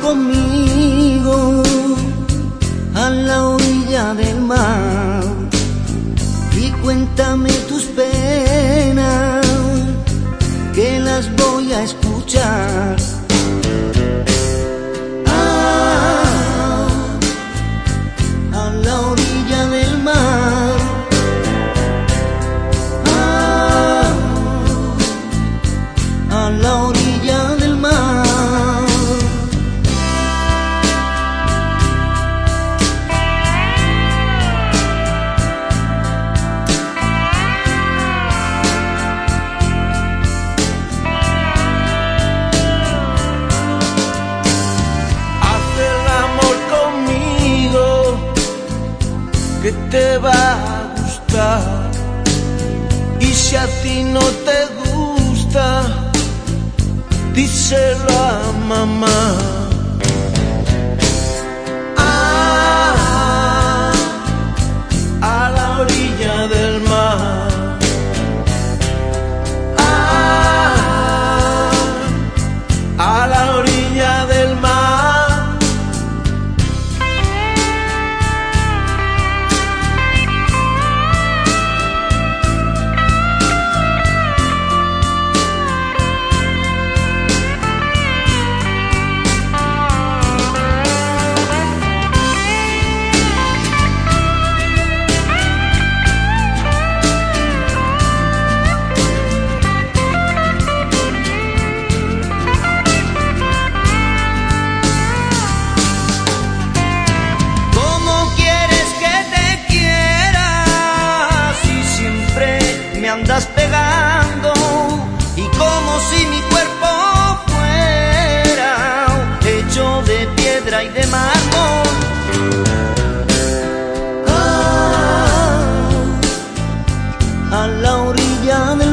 conmigo a la orilla del mar y cuéntame tus penas que las voy a escuchar. Ah, a la orilla del mar. Ah, a la orilla que te va a gustar. Y si a ti no te gusta, díselo a mamá. Dünyanın